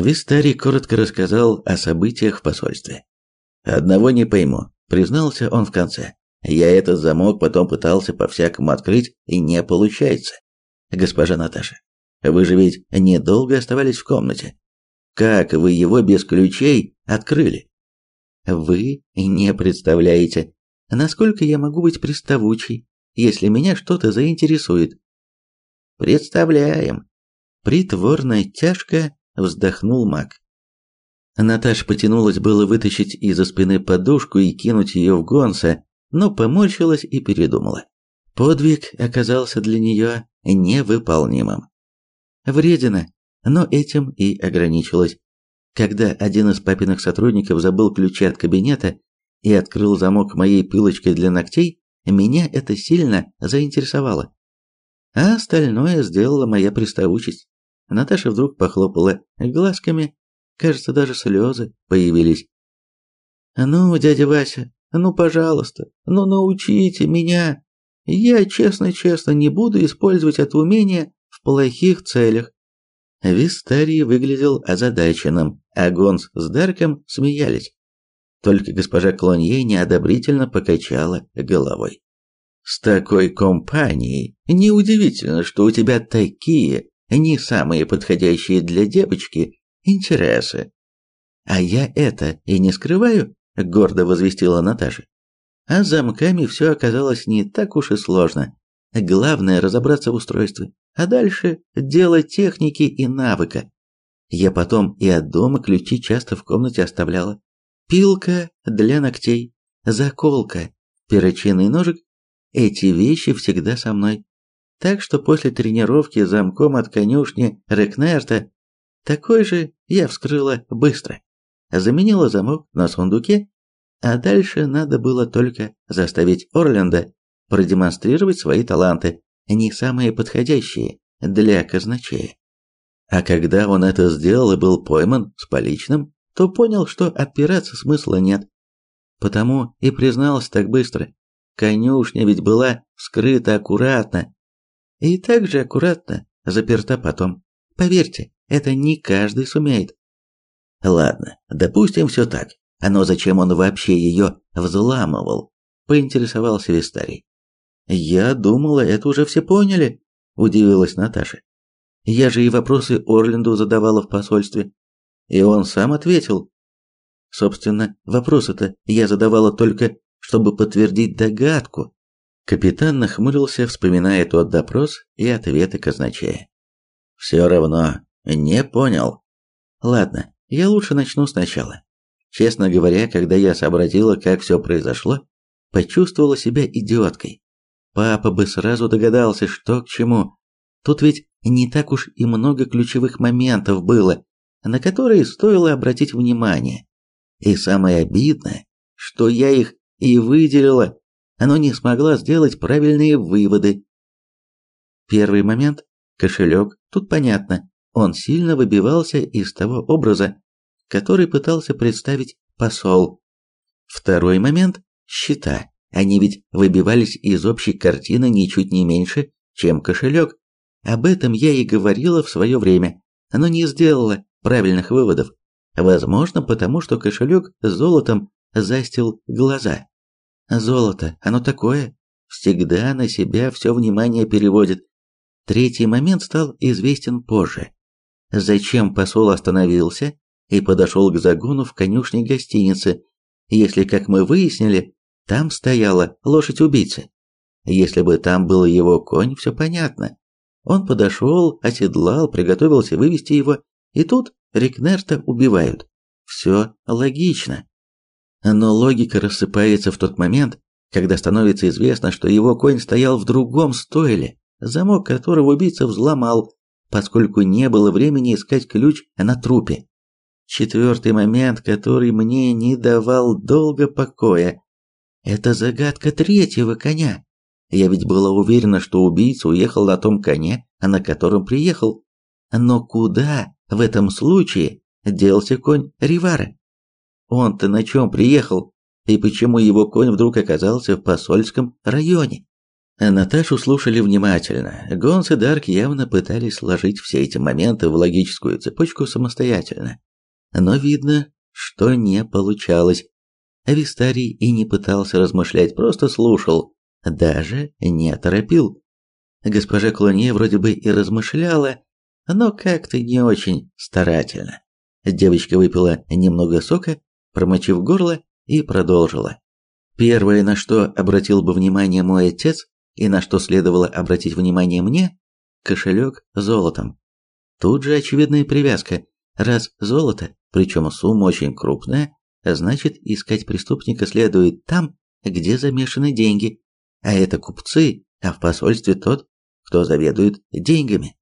Вистарий коротко рассказал о событиях в посольстве. «Одного не пойму», — признался он в конце. «Я этот замок потом пытался по-всякому открыть, и не получается. Госпожа Наташа, вы же ведь недолго оставались в комнате. Как вы его без ключей открыли?» «Вы не представляете, насколько я могу быть приставучей, если меня что-то заинтересует». «Представляем», Притворно тяжко вздохнул маг. Наташа потянулась было вытащить из-за спины подушку и кинуть ее в Гонса, но поморщилась и передумала. Подвиг оказался для нее невыполнимым. Вредина, но этим и ограничилась. Когда один из папиных сотрудников забыл ключи от кабинета и открыл замок моей пилочкой для ногтей, меня это сильно заинтересовало. А остальное сделала моя приставучесть. Наташа вдруг похлопала глазками, кажется, даже слезы появились. «Ну, дядя Вася, ну, пожалуйста, ну, научите меня. Я, честно-честно, не буду использовать это умение в плохих целях». Вистарий выглядел озадаченным, а Гонс с Дарком смеялись. Только госпожа Клонье неодобрительно покачала головой. «С такой компанией неудивительно, что у тебя такие не самые подходящие для девочки интересы. А я это и не скрываю, гордо возвестила Наташа. А замками все оказалось не так уж и сложно. Главное разобраться в устройстве, а дальше дело техники и навыка. Я потом и от дома ключи часто в комнате оставляла. Пилка для ногтей, заколка, перочинный ножик – эти вещи всегда со мной. Так что после тренировки замком от конюшни Рекнерта такой же я вскрыла быстро. Заменила замок на сундуке, а дальше надо было только заставить Орленда продемонстрировать свои таланты, не самые подходящие для казначея. А когда он это сделал и был пойман с поличным, то понял, что отпираться смысла нет. Потому и признался так быстро. Конюшня ведь была вскрыта аккуратно, и также аккуратно заперта потом. Поверьте, это не каждый сумеет. Ладно, допустим все так. А но зачем он вообще ее взламывал? Поинтересовался Вистарий. Я думала, это уже все поняли, удивилась Наташа. Я же и вопросы Орленду задавала в посольстве. И он сам ответил. Собственно, вопросы-то я задавала только, чтобы подтвердить догадку, Капитан нахмурился, вспоминая тот допрос и ответы казначея. «Все равно, не понял. Ладно, я лучше начну сначала. Честно говоря, когда я сообразила, как все произошло, почувствовала себя идиоткой. Папа бы сразу догадался, что к чему. Тут ведь не так уж и много ключевых моментов было, на которые стоило обратить внимание. И самое обидное, что я их и выделила оно не смогла сделать правильные выводы. Первый момент – кошелек, тут понятно, он сильно выбивался из того образа, который пытался представить посол. Второй момент – счета, они ведь выбивались из общей картины ничуть не меньше, чем кошелек. Об этом я и говорила в свое время, но не сделала правильных выводов. Возможно, потому что кошелек золотом застил глаза. Золото, оно такое, всегда на себя все внимание переводит. Третий момент стал известен позже. Зачем посол остановился и подошел к загону в конюшне гостиницы, если, как мы выяснили, там стояла лошадь убийцы? Если бы там был его конь, все понятно. Он подошел, оседлал, приготовился вывести его, и тут Рикнерта убивают. Все логично. Но логика рассыпается в тот момент, когда становится известно, что его конь стоял в другом стойле, замок которого убийца взломал, поскольку не было времени искать ключ на трупе. Четвертый момент, который мне не давал долго покоя, это загадка третьего коня. Я ведь была уверена, что убийца уехал на том коне, на котором приехал. Но куда в этом случае делся конь Ривара? Он-то на чем приехал? И почему его конь вдруг оказался в посольском районе? Наташу слушали внимательно. Гонс и Дарк явно пытались сложить все эти моменты в логическую цепочку самостоятельно. Но видно, что не получалось. Авистарий и не пытался размышлять, просто слушал, даже не торопил. Госпожа Клонье вроде бы и размышляла, но как-то не очень старательно. Девочка выпила немного сока, промочив горло, и продолжила. Первое, на что обратил бы внимание мой отец, и на что следовало обратить внимание мне, кошелек с золотом. Тут же очевидная привязка. Раз золото, причем сумма очень крупная, значит искать преступника следует там, где замешаны деньги. А это купцы, а в посольстве тот, кто заведует деньгами.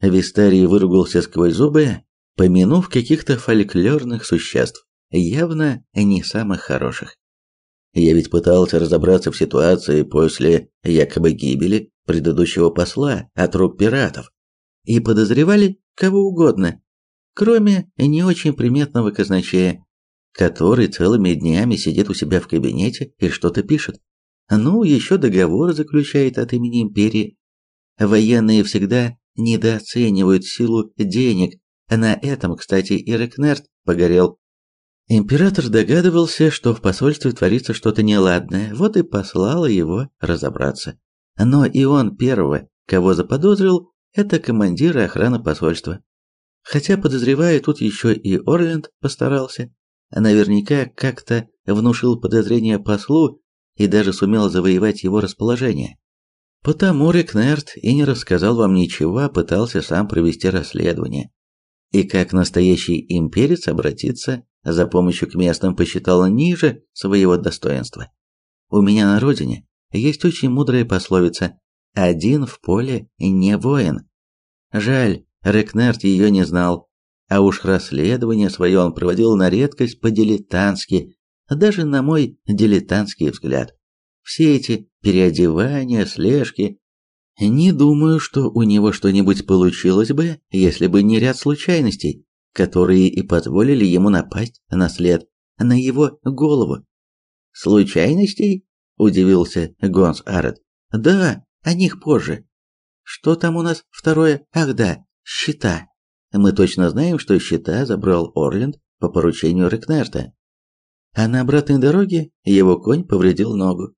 Вистарий выругался сквозь зубы, помянув каких-то фольклорных существ, явно не самых хороших. Я ведь пытался разобраться в ситуации после якобы гибели предыдущего посла от рук пиратов. И подозревали кого угодно, кроме не очень приметного казначея, который целыми днями сидит у себя в кабинете и что-то пишет. Ну, еще договор заключает от имени империи. Военные всегда недооценивают силу денег. На этом, кстати, и Рекнерт погорел. Император догадывался, что в посольстве творится что-то неладное, вот и послал его разобраться. Но и он первого, кого заподозрил, это командир охраны посольства. Хотя, подозреваю, тут еще и Орленд постарался. Наверняка как-то внушил подозрение послу и даже сумел завоевать его расположение. Потому Рекнерт и не рассказал вам ничего, а пытался сам провести расследование. И как настоящий имперец обратиться за помощью к местным посчитал ниже своего достоинства. У меня на родине есть очень мудрая пословица «один в поле не воин». Жаль, Рекнерт ее не знал, а уж расследование свое он проводил на редкость по-дилетантски, даже на мой дилетантский взгляд. Все эти переодевания, слежки. Не думаю, что у него что-нибудь получилось бы, если бы не ряд случайностей, которые и позволили ему напасть на след, на его голову. Случайностей? удивился Гонс Арет. Да, о них позже. Что там у нас второе? Ах да, щита. Мы точно знаем, что щита забрал Орленд по поручению Рекнерта. А на обратной дороге его конь повредил ногу.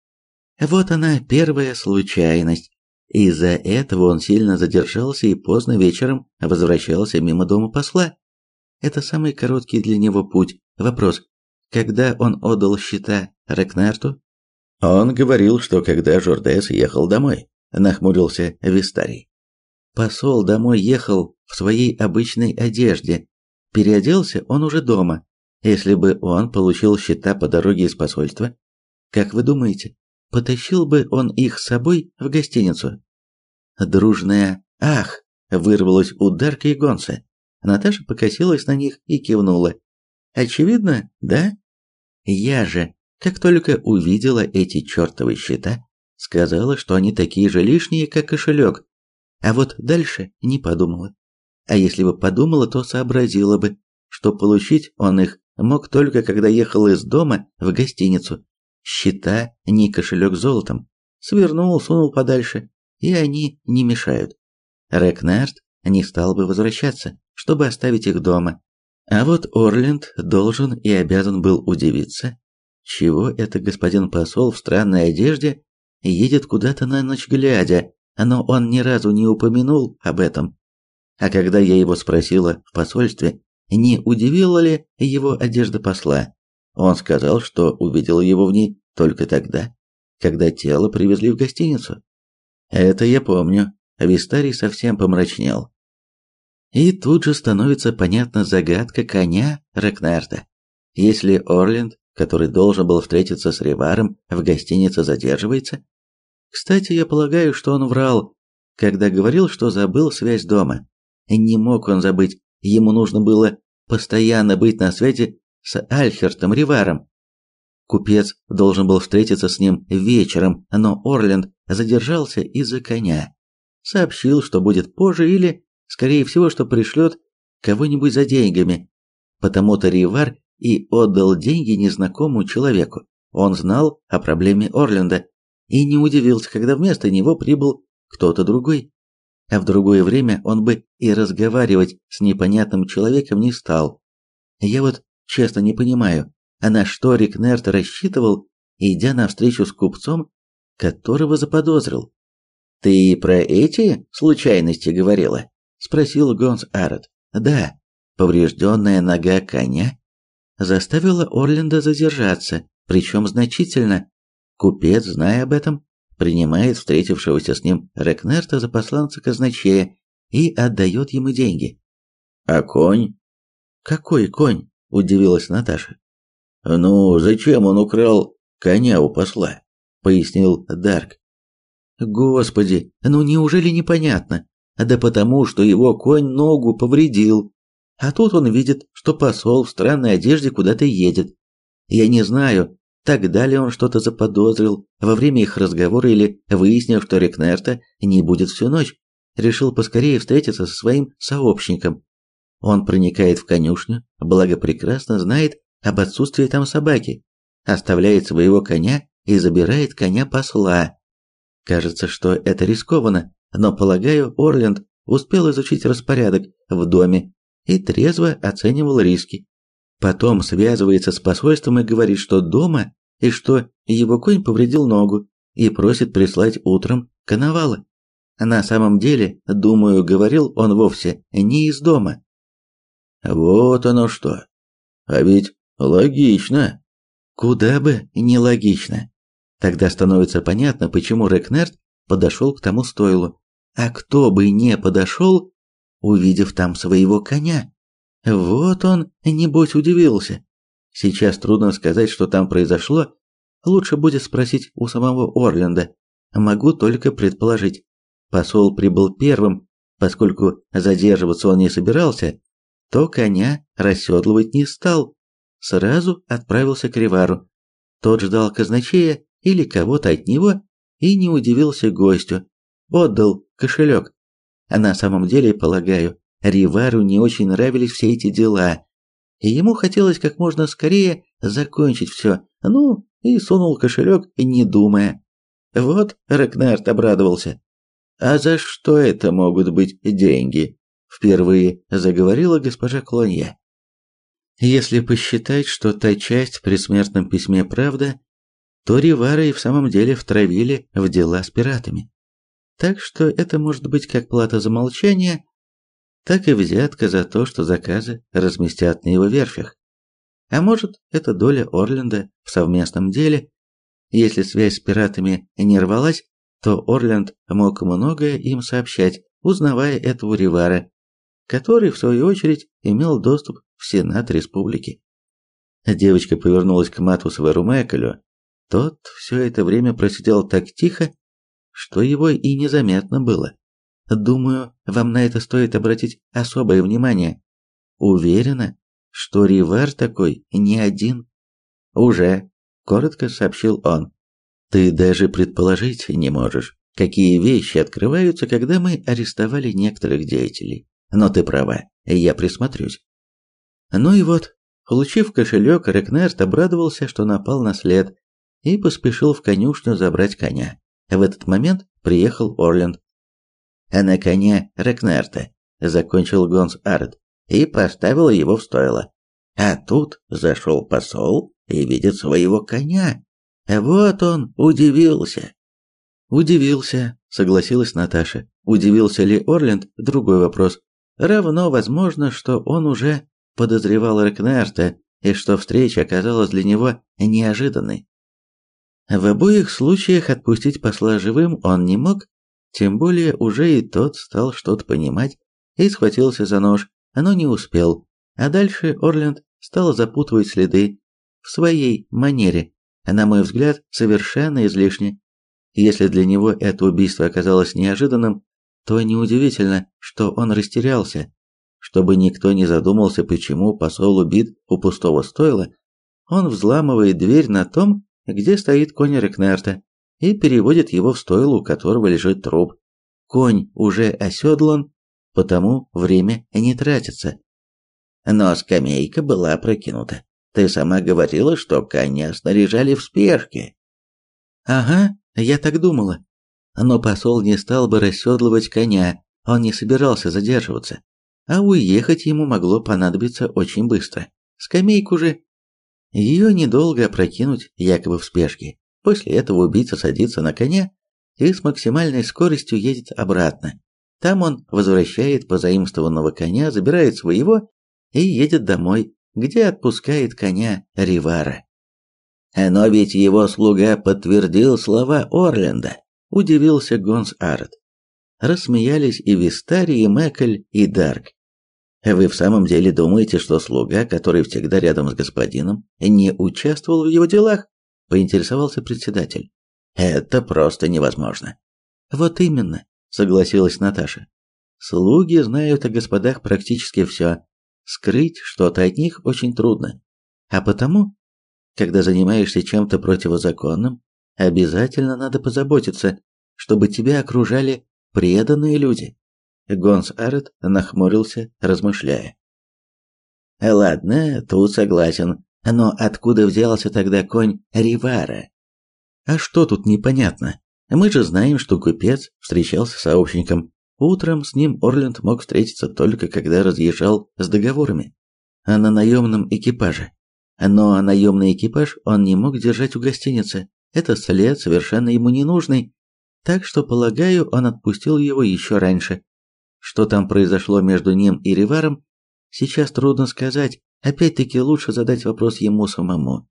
Вот она, первая случайность. Из-за этого он сильно задержался и поздно вечером возвращался мимо дома посла. Это самый короткий для него путь. Вопрос. Когда он отдал счета Рекнарту? Он говорил, что когда Жордес ехал домой, нахмурился Вистарий. Посол домой ехал в своей обычной одежде. Переоделся он уже дома. Если бы он получил счета по дороге из посольства, как вы думаете, потащил бы он их с собой в гостиницу. Дружная «Ах!» вырвалась у Дарка и Гонса. Наташа покосилась на них и кивнула. «Очевидно, да?» Я же, как только увидела эти чертовы счета, сказала, что они такие же лишние, как кошелек. А вот дальше не подумала. А если бы подумала, то сообразила бы, что получить он их мог только когда ехал из дома в гостиницу счета, ни кошелек золотом. Свернул, сунул подальше, и они не мешают. Рекнард не стал бы возвращаться, чтобы оставить их дома. А вот Орленд должен и обязан был удивиться, чего это господин посол в странной одежде едет куда-то на ночь глядя, но он ни разу не упомянул об этом. А когда я его спросила в посольстве, не удивила ли его одежда посла, он сказал, что увидел его в ней только тогда, когда тело привезли в гостиницу. Это я помню. Вистарий совсем помрачнел. И тут же становится понятна загадка коня Рекнарда. Если Орленд, который должен был встретиться с Реваром, в гостинице задерживается... Кстати, я полагаю, что он врал, когда говорил, что забыл связь дома. Не мог он забыть, ему нужно было постоянно быть на связи с Альхертом Риваром. Купец должен был встретиться с ним вечером, но Орленд задержался из-за коня. Сообщил, что будет позже или, скорее всего, что пришлет кого-нибудь за деньгами. Потому-то Ривар и отдал деньги незнакомому человеку. Он знал о проблеме Орленда. и не удивился, когда вместо него прибыл кто-то другой. А в другое время он бы и разговаривать с непонятным человеком не стал. Я вот честно не понимаю, а на что Рикнерт рассчитывал, идя на встречу с купцом, которого заподозрил. «Ты про эти случайности говорила?» – спросил Гонс Арет. «Да, поврежденная нога коня заставила Орленда задержаться, причем значительно. Купец, зная об этом, принимает встретившегося с ним Рекнерта за посланца казначея и отдает ему деньги. А конь? Какой конь? удивилась Наташа. Ну, зачем он украл коня у посла? пояснил Дарк. Господи, ну неужели непонятно? Да потому, что его конь ногу повредил. А тут он видит, что посол в странной одежде куда-то едет. Я не знаю, Тогда ли он что-то заподозрил во время их разговора или, выяснив, что Рекнерта не будет всю ночь, решил поскорее встретиться со своим сообщником. Он проникает в конюшню, благо прекрасно знает об отсутствии там собаки, оставляет своего коня и забирает коня посла. Кажется, что это рискованно, но, полагаю, Орленд успел изучить распорядок в доме и трезво оценивал риски. Потом связывается с посольством и говорит, что дома и что его конь повредил ногу и просит прислать утром коновала. На самом деле, думаю, говорил он вовсе не из дома. Вот оно что. А ведь логично. Куда бы не логично. Тогда становится понятно, почему Рекнерт подошел к тому стойлу. А кто бы не подошел, увидев там своего коня. Вот он, небось, удивился. Сейчас трудно сказать, что там произошло. Лучше будет спросить у самого Орленда. Могу только предположить. Посол прибыл первым, поскольку задерживаться он не собирался, то коня расседлывать не стал. Сразу отправился к Ривару. Тот ждал казначея или кого-то от него и не удивился гостю. Отдал кошелек. А на самом деле, полагаю, Ривару не очень нравились все эти дела, и ему хотелось как можно скорее закончить все, ну, и сунул кошелек, не думая. Вот Рекнард обрадовался. «А за что это могут быть деньги?» Впервые заговорила госпожа Клонья. Если посчитать, что та часть в предсмертном письме правда, то Ривара и в самом деле втравили в дела с пиратами. Так что это может быть как плата за молчание, так и взятка за то, что заказы разместят на его верфях. А может, это доля Орленда в совместном деле. Если связь с пиратами не рвалась, то Орленд мог многое им сообщать, узнавая этого Ривара, который, в свою очередь, имел доступ в Сенат Республики. Девочка повернулась к Матусу Румекалю. Тот все это время просидел так тихо, что его и незаметно было. Думаю, вам на это стоит обратить особое внимание. Уверена, что Ривар такой не один. Уже, коротко сообщил он. Ты даже предположить не можешь, какие вещи открываются, когда мы арестовали некоторых деятелей. Но ты права, я присмотрюсь. Ну и вот, получив кошелек, Рекнерт обрадовался, что напал на след, и поспешил в конюшню забрать коня. В этот момент приехал Орленд а на коне Рекнерта, закончил Гонс Арт, и поставил его в стойло. А тут зашел посол и видит своего коня. Вот он удивился. Удивился, согласилась Наташа. Удивился ли Орленд другой вопрос. Равно возможно, что он уже подозревал Рекнерта и что встреча оказалась для него неожиданной. В обоих случаях отпустить посла живым он не мог, тем более уже и тот стал что-то понимать и схватился за нож, но не успел. А дальше Орленд стал запутывать следы в своей манере, на мой взгляд, совершенно излишне. Если для него это убийство оказалось неожиданным, то неудивительно, что он растерялся. Чтобы никто не задумался, почему посол убит у пустого стойла, он взламывает дверь на том, где стоит конь Рекнерта, и переводит его в стойло, у которого лежит труп. Конь уже оседлан, потому время не тратится. Но скамейка была прокинута. Ты сама говорила, что коня снаряжали в спешке. Ага, Я так думала. Но посол не стал бы расседлывать коня, он не собирался задерживаться. А уехать ему могло понадобиться очень быстро. Скамейку же... Ее недолго опрокинуть, якобы в спешке. После этого убийца садится на коня и с максимальной скоростью едет обратно. Там он возвращает позаимствованного коня, забирает своего и едет домой, где отпускает коня Ривара. Но ведь его слуга подтвердил слова Орленда, удивился Гонс Арт. Рассмеялись и Вистари, и Мэкль, и Дарк. Вы в самом деле думаете, что слуга, который всегда рядом с господином, не участвовал в его делах? поинтересовался председатель. Это просто невозможно. Вот именно, согласилась Наташа. Слуги знают о господах практически все. Скрыть что-то от них очень трудно. А потому, когда занимаешься чем-то противозаконным, обязательно надо позаботиться, чтобы тебя окружали преданные люди. Гонс Арет нахмурился, размышляя. Ладно, тут согласен. Но откуда взялся тогда конь Ривара? А что тут непонятно? Мы же знаем, что купец встречался с сообщником. Утром с ним Орленд мог встретиться только когда разъезжал с договорами, а на наемном экипаже. Но наемный экипаж он не мог держать у гостиницы. Это след совершенно ему не нужный. Так что, полагаю, он отпустил его еще раньше. Что там произошло между ним и Риваром, сейчас трудно сказать. Опять-таки лучше задать вопрос ему самому.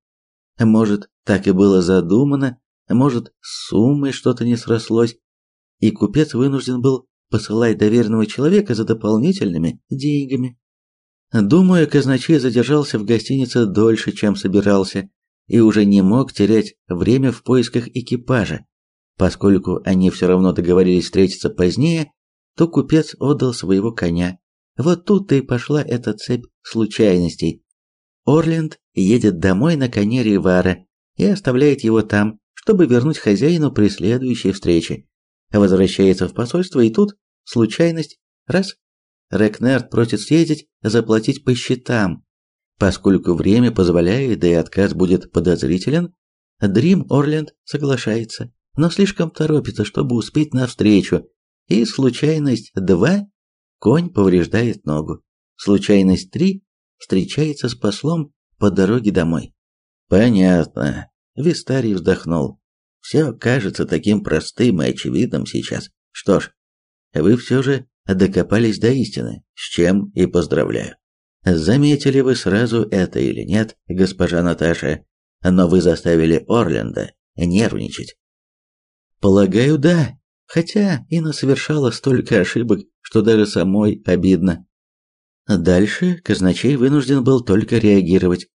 Может, так и было задумано, может, с суммой что-то не срослось, и купец вынужден был посылать доверенного человека за дополнительными деньгами. Думаю, казначей задержался в гостинице дольше, чем собирался, и уже не мог терять время в поисках экипажа. Поскольку они все равно договорились встретиться позднее, то купец отдал своего коня. Вот тут-то и пошла эта цепь случайностей. Орленд едет домой на коне Ривара и оставляет его там, чтобы вернуть хозяину при следующей встрече. Возвращается в посольство, и тут случайность. Раз. Рекнерд просит съездить, заплатить по счетам. Поскольку время позволяет, да и отказ будет подозрителен, Дрим Орленд соглашается, но слишком торопится, чтобы успеть на встречу. И случайность 2 конь повреждает ногу. Случайность 3 встречается с послом по дороге домой. Понятно. Вистарий вздохнул. Все кажется таким простым и очевидным сейчас. Что ж, вы все же докопались до истины, с чем и поздравляю. Заметили вы сразу это или нет, госпожа Наташа, но вы заставили Орленда нервничать. Полагаю, да, хотя Инна совершала столько ошибок, что даже самой обидно. Дальше казначей вынужден был только реагировать.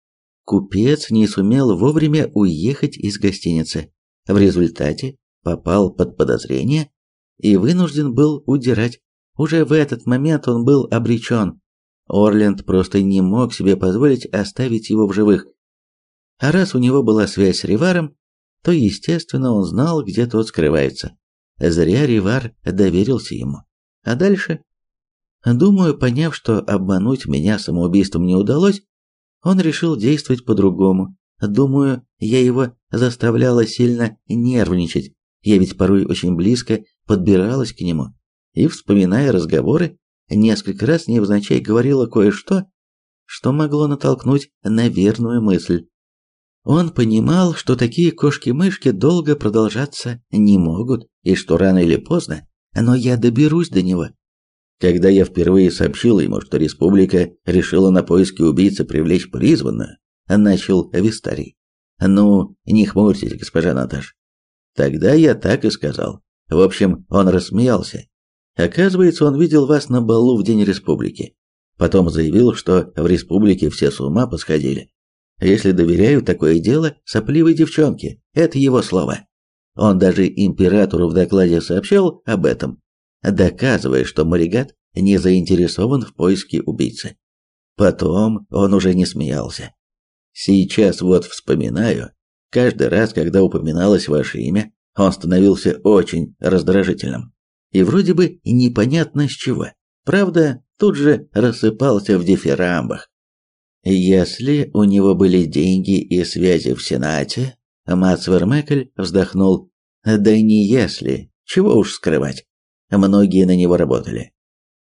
Купец не сумел вовремя уехать из гостиницы. В результате попал под подозрение и вынужден был удирать. Уже в этот момент он был обречен. Орленд просто не мог себе позволить оставить его в живых. А раз у него была связь с Риваром, то, естественно, он знал, где тот скрывается. Зря Ривар доверился ему. А дальше? Думаю, поняв, что обмануть меня самоубийством не удалось, он решил действовать по-другому. Думаю, я его заставляла сильно нервничать. Я ведь порой очень близко подбиралась к нему. И, вспоминая разговоры, несколько раз невзначай говорила кое-что, что могло натолкнуть на верную мысль. Он понимал, что такие кошки-мышки долго продолжаться не могут, и что рано или поздно, но я доберусь до него. Когда я впервые сообщил ему, что республика решила на поиски убийцы привлечь призванную, начал Вистарий. Ну, не хмурьтесь, госпожа Наташ. Тогда я так и сказал. В общем, он рассмеялся. Оказывается, он видел вас на балу в день республики. Потом заявил, что в республике все с ума посходили. Если доверяю такое дело сопливой девчонке, это его слово. Он даже императору в докладе сообщал об этом доказывая, что Маригат не заинтересован в поиске убийцы. Потом он уже не смеялся. Сейчас вот вспоминаю, каждый раз, когда упоминалось ваше имя, он становился очень раздражительным. И вроде бы непонятно с чего. Правда, тут же рассыпался в дифирамбах. Если у него были деньги и связи в Сенате, Мац Вермекель вздохнул, Да не если, чего уж скрывать. Многие на него работали.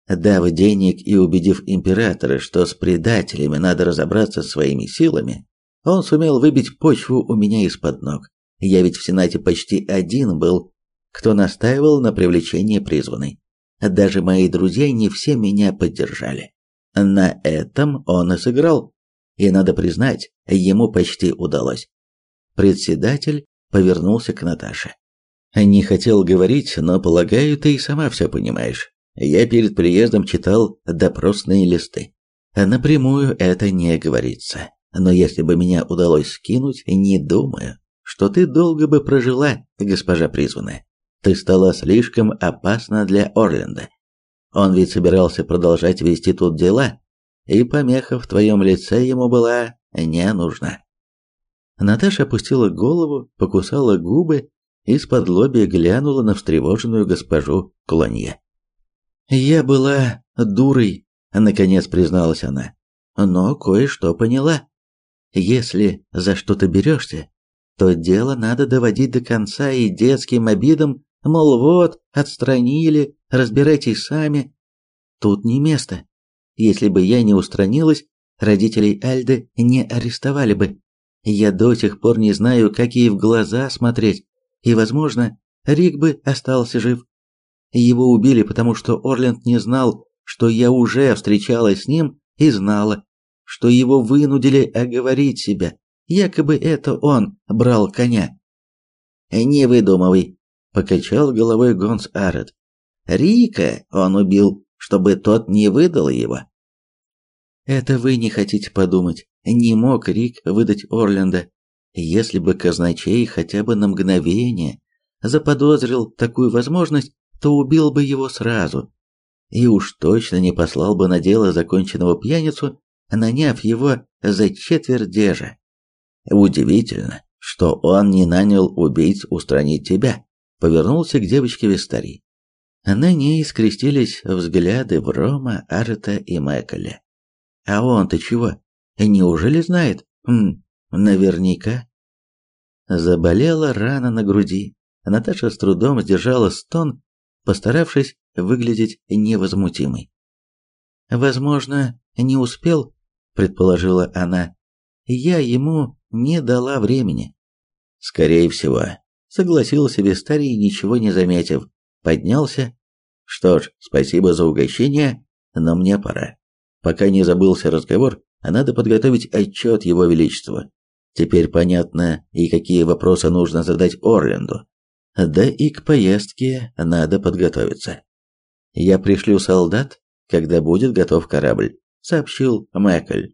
Дав денег и убедив императора, что с предателями надо разобраться своими силами, он сумел выбить почву у меня из-под ног. Я ведь в Сенате почти один был, кто настаивал на привлечении призванной. Даже мои друзья не все меня поддержали. На этом он и сыграл. И надо признать, ему почти удалось. Председатель повернулся к Наташе. Не хотел говорить, но, полагаю, ты и сама все понимаешь. Я перед приездом читал допросные листы. Напрямую это не говорится. Но если бы меня удалось скинуть, не думаю, что ты долго бы прожила, госпожа призванная. Ты стала слишком опасна для Орленда. Он ведь собирался продолжать вести тут дела, и помеха в твоем лице ему была не нужна. Наташа опустила голову, покусала губы из-под лобья глянула на встревоженную госпожу Клонье. «Я была дурой», — наконец призналась она, — «но кое-что поняла. Если за что-то берешься, то дело надо доводить до конца и детским обидам, мол, вот, отстранили, разбирайтесь сами. Тут не место. Если бы я не устранилась, родителей Альды не арестовали бы. Я до сих пор не знаю, как ей в глаза смотреть, и, возможно, Рик бы остался жив. Его убили, потому что Орленд не знал, что я уже встречалась с ним и знала, что его вынудили оговорить себя. Якобы это он брал коня. «Не выдумывай», — покачал головой Гонс Арет. «Рика он убил, чтобы тот не выдал его». «Это вы не хотите подумать. Не мог Рик выдать Орленда. Если бы казначей хотя бы на мгновение заподозрил такую возможность, то убил бы его сразу. И уж точно не послал бы на дело законченного пьяницу, наняв его за четверть дежа. Удивительно, что он не нанял убийц устранить тебя, повернулся к девочке Вистари. На ней скрестились взгляды Врома, Арета и Мэкколя. А он-то чего? Неужели знает? Хм, Наверняка. Заболела рана на груди. Наташа с трудом сдержала стон, постаравшись выглядеть невозмутимой. «Возможно, не успел», — предположила она. «Я ему не дала времени». «Скорее всего», — согласился Вистарий, ничего не заметив. Поднялся. «Что ж, спасибо за угощение, но мне пора. Пока не забылся разговор, а надо подготовить отчет Его Величеству. Теперь понятно, и какие вопросы нужно задать Орленду. Да и к поездке надо подготовиться. Я пришлю солдат, когда будет готов корабль, сообщил Мэкль.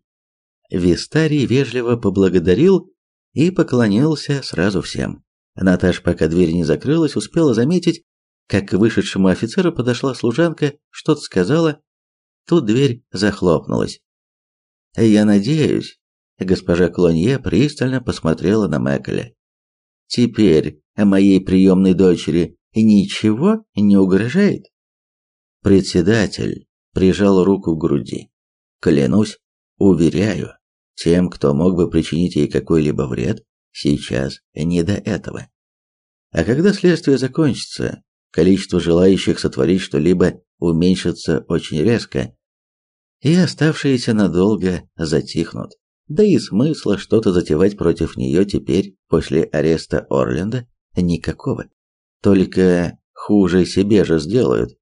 Вистарий вежливо поблагодарил и поклонился сразу всем. Наташ, пока дверь не закрылась, успела заметить, как к вышедшему офицеру подошла служанка, что-то сказала. Тут дверь захлопнулась. Я надеюсь, госпожа Клонье пристально посмотрела на Мэккеля. Теперь моей приемной дочери ничего не угрожает? Председатель прижал руку к груди. Клянусь, уверяю, тем, кто мог бы причинить ей какой-либо вред, сейчас не до этого. А когда следствие закончится, количество желающих сотворить что-либо уменьшится очень резко, и оставшиеся надолго затихнут. Да и смысла что-то затевать против нее теперь, после ареста Орленда, никакого. Только хуже себе же сделают.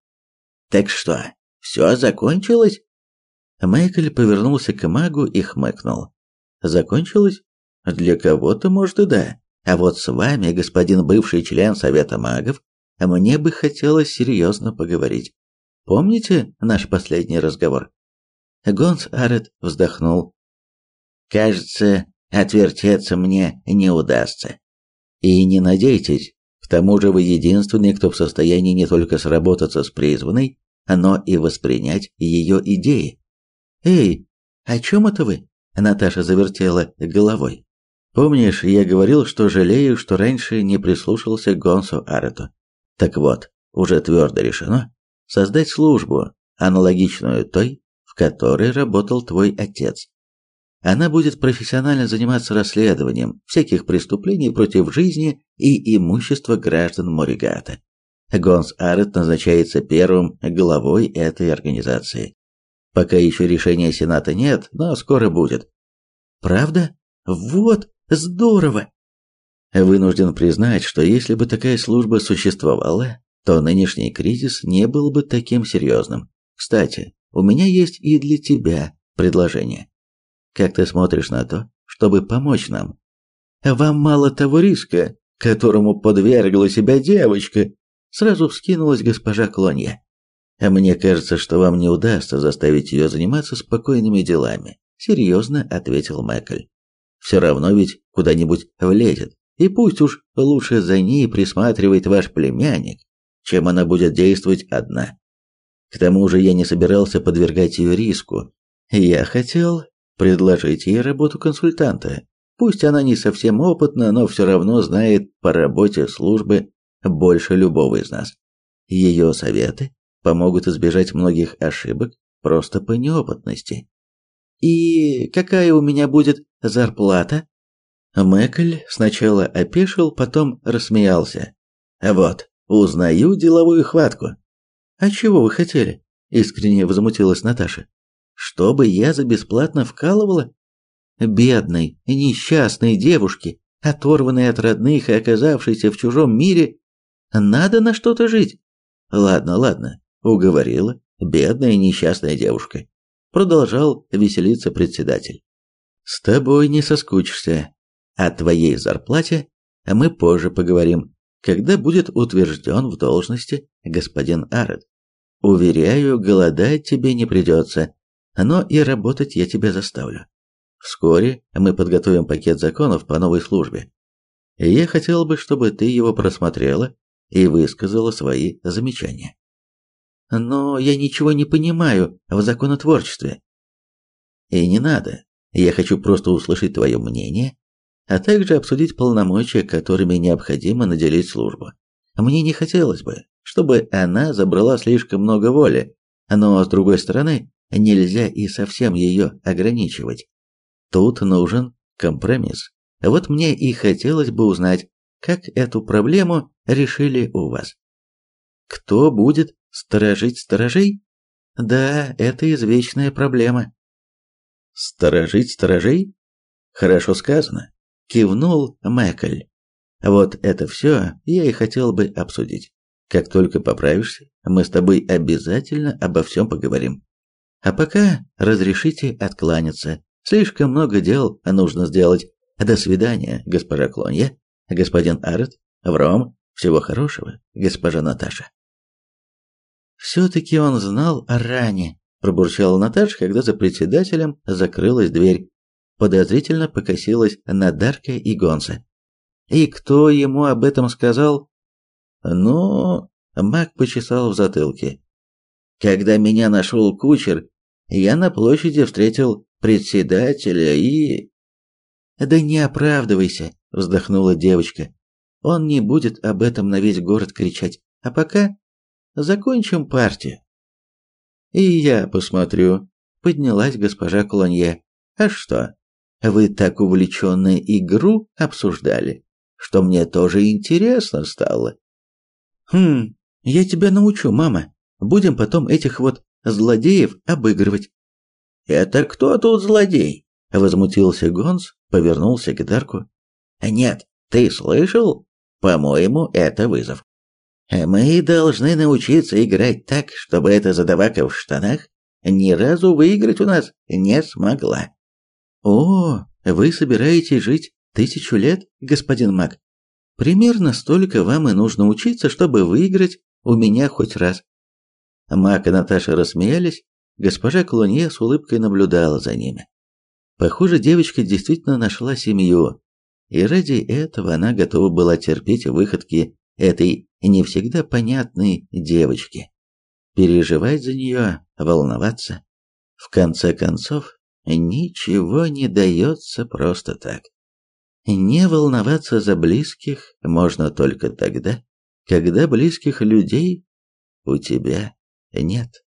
Так что, все закончилось? Майкл повернулся к магу и хмыкнул. Закончилось? Для кого-то, может, и да. А вот с вами, господин бывший член Совета магов, мне бы хотелось серьезно поговорить. Помните наш последний разговор? Гонс Арет вздохнул. «Кажется, отвертеться мне не удастся. И не надейтесь, к тому же вы единственный, кто в состоянии не только сработаться с призванной, но и воспринять ее идеи. Эй, о чем это вы? Наташа завертела головой. Помнишь, я говорил, что жалею, что раньше не прислушался к Гонсу Арету. Так вот, уже твердо решено создать службу, аналогичную той, которой работал твой отец. она будет профессионально заниматься расследованием всяких преступлений против жизни и имущества граждан Моригата. Гонс Арет назначается первым главой этой организации. Пока еще решения Сената нет, но скоро будет. Правда? Вот, здорово! Вынужден признать, что если бы такая служба существовала, то нынешний кризис не был бы таким серьезным. Кстати, у меня есть и для тебя предложение. Как ты смотришь на то, чтобы помочь нам? Вам мало того риска, которому подвергла себя девочка, сразу вскинулась госпожа Клонья. Мне кажется, что вам не удастся заставить ее заниматься спокойными делами, серьезно ответил Мэкль. Все равно ведь куда-нибудь влезет. И пусть уж лучше за ней присматривает ваш племянник, чем она будет действовать одна. К тому же я не собирался подвергать ее риску. Я хотел предложить ей работу консультанта. Пусть она не совсем опытна, но все равно знает по работе службы больше любого из нас. Ее советы помогут избежать многих ошибок просто по неопытности. И какая у меня будет зарплата? Мэкль сначала опешил, потом рассмеялся. Вот, узнаю деловую хватку. А чего вы хотели? Искренне возмутилась Наташа. Чтобы я за бесплатно вкалывала? Бедной, несчастной девушке, оторванной от родных и оказавшейся в чужом мире, надо на что-то жить. Ладно, ладно, уговорила. Бедная несчастная девушка. Продолжал веселиться председатель. С тобой не соскучишься. О твоей зарплате мы позже поговорим, когда будет утвержден в должности господин Аред. Уверяю, голодать тебе не придется, но и работать я тебя заставлю. Вскоре мы подготовим пакет законов по новой службе. Я хотел бы, чтобы ты его просмотрела и высказала свои замечания. Но я ничего не понимаю в законотворчестве. И не надо. Я хочу просто услышать твое мнение, а также обсудить полномочия, которыми необходимо наделить службу. Мне не хотелось бы, чтобы она забрала слишком много воли, но с другой стороны, нельзя и совсем ее ограничивать. Тут нужен компромисс. Вот мне и хотелось бы узнать, как эту проблему решили у вас. Кто будет сторожить сторожей? Да, это извечная проблема. Сторожить сторожей? Хорошо сказано, кивнул Мэкль. Вот это все я и хотел бы обсудить. Как только поправишься, мы с тобой обязательно обо всем поговорим. А пока разрешите откланяться. Слишком много дел нужно сделать. До свидания, госпожа Клонья, господин Арет, Вром, всего хорошего, госпожа Наташа. Все-таки он знал о ране, пробурчала Наташа, когда за председателем закрылась дверь. Подозрительно покосилась на Дарка и Гонса. И кто ему об этом сказал? Ну, Мак почесал в затылке. Когда меня нашел кучер, я на площади встретил председателя и... Да не оправдывайся, вздохнула девочка. Он не будет об этом на весь город кричать. А пока закончим партию. И я посмотрю, поднялась госпожа Колонье. А что? Вы так увлеченно игру обсуждали, что мне тоже интересно стало. Хм, я тебя научу, мама. Будем потом этих вот злодеев обыгрывать. Это кто тут злодей? возмутился Гонс, повернулся к Дарку. Нет, ты слышал? По-моему, это вызов. Мы должны научиться играть так, чтобы эта задавака в штанах ни разу выиграть у нас не смогла. О, вы собираетесь жить тысячу лет, господин Мак? Примерно столько вам и нужно учиться, чтобы выиграть у меня хоть раз. Мак и Наташа рассмеялись, госпожа Клонье с улыбкой наблюдала за ними. Похоже, девочка действительно нашла семью, и ради этого она готова была терпеть выходки этой не всегда понятной девочки. Переживать за нее, волноваться. В конце концов, ничего не дается просто так. Не волноваться за близких можно только тогда, когда близких людей у тебя нет.